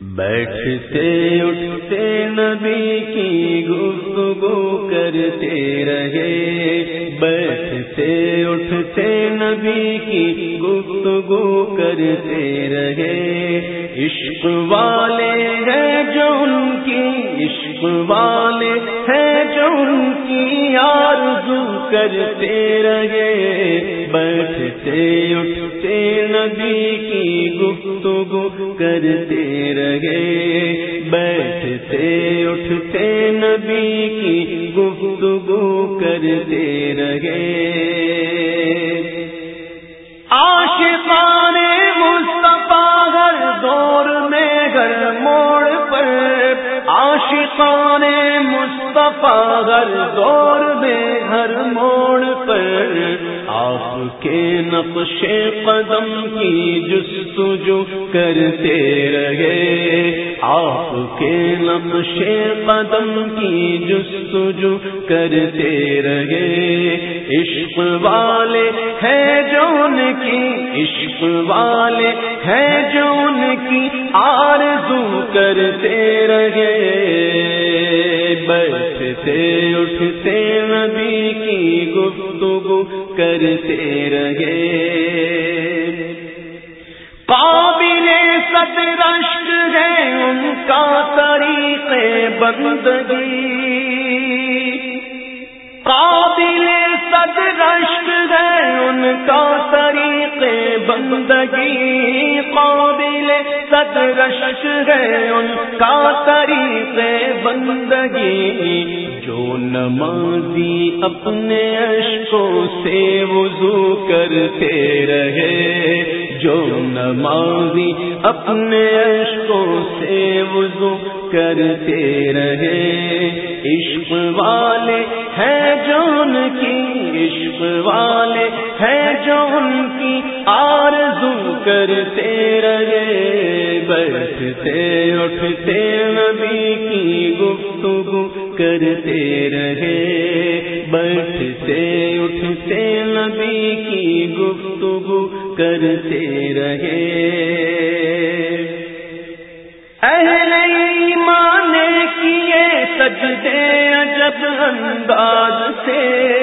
بیٹھتے اٹھتے نبی کی گفتگو کرتے رہے۔ بیٹھتے اٹھتے نبی کی گفتگو کرتے رہے۔ عشق والے ہیں جو عشق والے ہیں جو ان کی آرزو کرتے رہے۔ بیٹھتے، اٹھتے، نبی کی گفتگو کرتے رہے۔ بیٹھتے، اٹھتے، نبی کی گفتگو کرتے رہے۔ آشان آشان مصطفیٰ ہر دور میں ہر موڑ پر آپ کے نقش قدم کی جستجو کرتے رہے۔ آپ کے نقش قدم کی جستجو کرتے رہے۔ عشق والے ہیں جون کی، عشق والے ہیں جون کی آرزو کرتے رہے۔ بیٹھتے، اٹھتے نبی کی گفتگو کرتے رہے۔ قابل سد رشک ہے ان کا طریق بندگی۔ قابل سد رشک ہے ان کا طریق بندگی۔ قابل سد رشک ہے ان کا طریق بندگی۔ جو نمازی اپنے اشکوں سے وضو کرتے رہے، جو نمازی اپنے اشکوں سے وضو کرتے رہے۔ عشق والے ہیں جون کی، عشق والے ہیں جون کی آرزو کرتے رہے، بیٹھتے، اٹھتے، نبی کی گفتگو کرتے رہے۔ بیٹھتے، اٹھتے، نبی کی گفتگو کرتے رہے۔ اہل ایمان کیے سجدے عجب انداز سے۔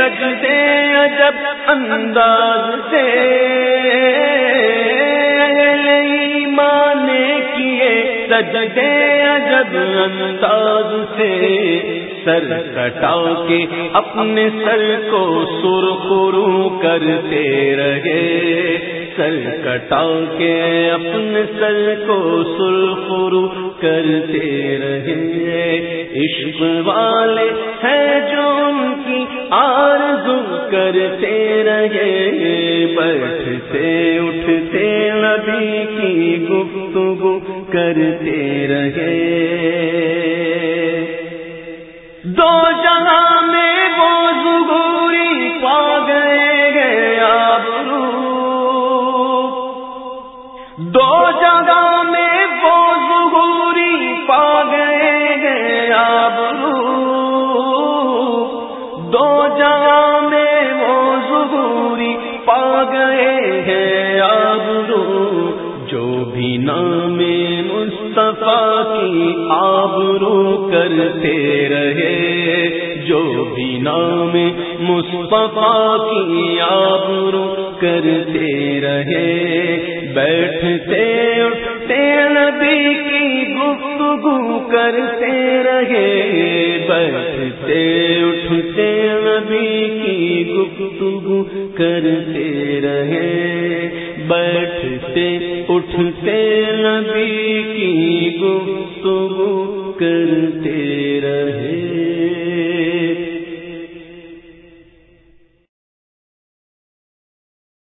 سجدے عجب انداز سے۔ مانے ایمان کیے سجدے عجب انداز سے۔ سر کٹا کے اپنے سر کو سرخرو کرتے رہے۔ سر کٹا کے اپنے سر کو سرخرو کرتے رہے۔ عشق والے ہیں جو ان کی آرزو کرتے رہے۔ بیٹھتے، اٹھتے جگہ نام مصطفیٰ کی آبرو کرتے رہے۔ جو بھی نام مصطفیٰ کی آبرو کرتے رہے۔ بیٹھتے اٹھتے نبی کی گفتگو کرتے رہے۔ بیٹھتے اٹھتے نبی کی گفتگو کرتے رہے۔ بیٹھتے اٹھتے نبی کی گفتگو کرتے